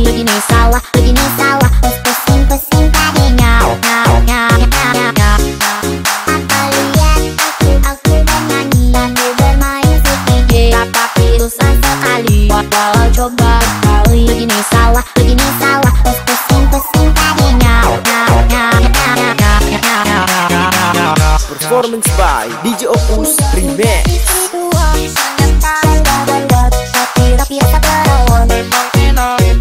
Людиной сала, людиной сала Пустым, пустым паденя Apa lihat aku, aku bernyanyi Tapi bermain sedikit Apa pirusan sekali Walau coba sekali Begini salah, begini salah Pusing, pusing tadinya Performance by DJ Opus Remix Tapi rasa berawan memang enak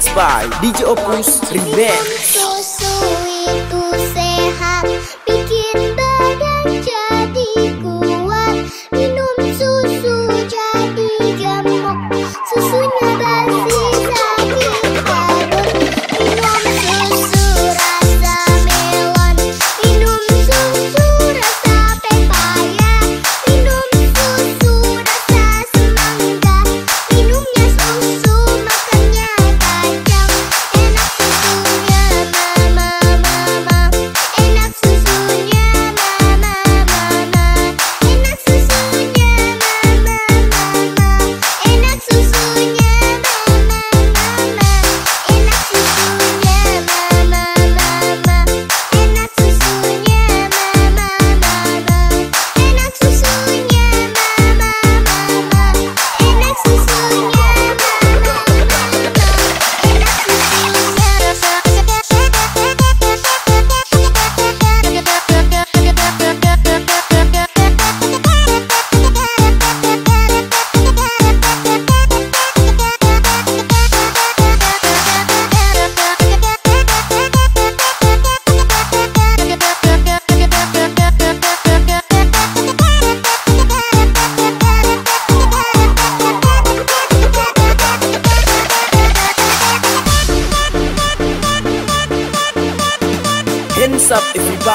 mixed by DJ Opus Revenge.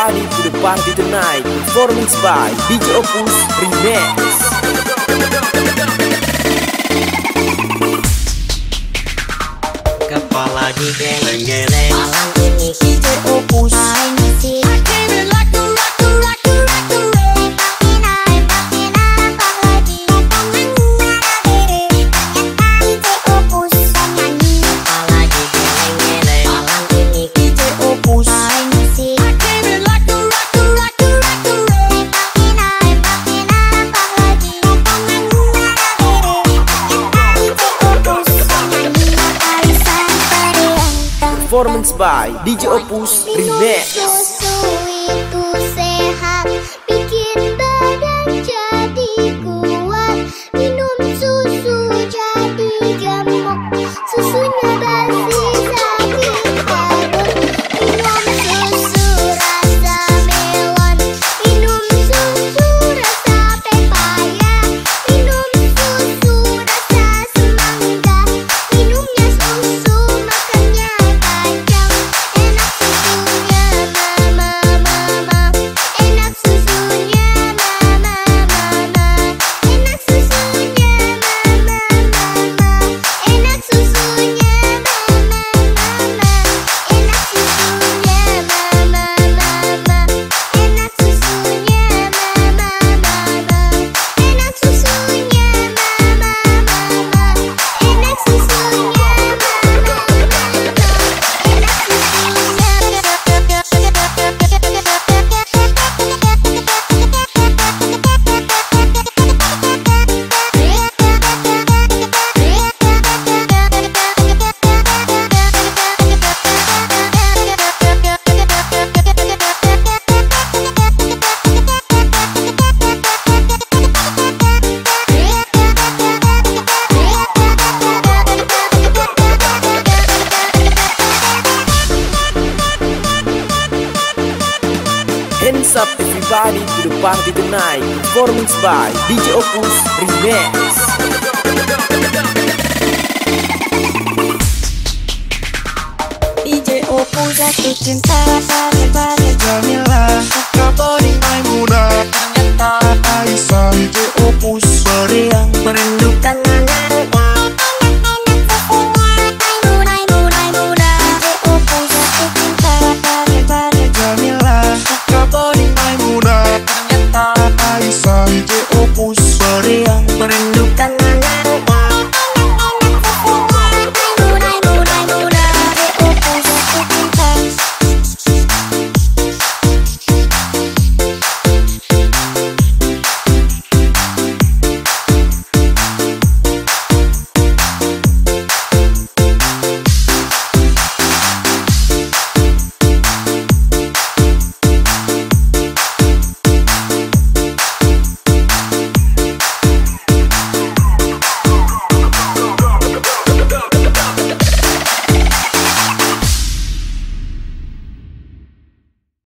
Party to the Party Tonight. Performance by DJ Opus Remix. Kepala digeleng-geleng Malam ini DJ Opus. by DJ Opus Remix. Jepang di Denai Performance by DJ Opus Remix. DJ Opus Aku cinta pada Jamila Kapolri Maimuna Aisa DJ Opus. Beri yang merindukan nangan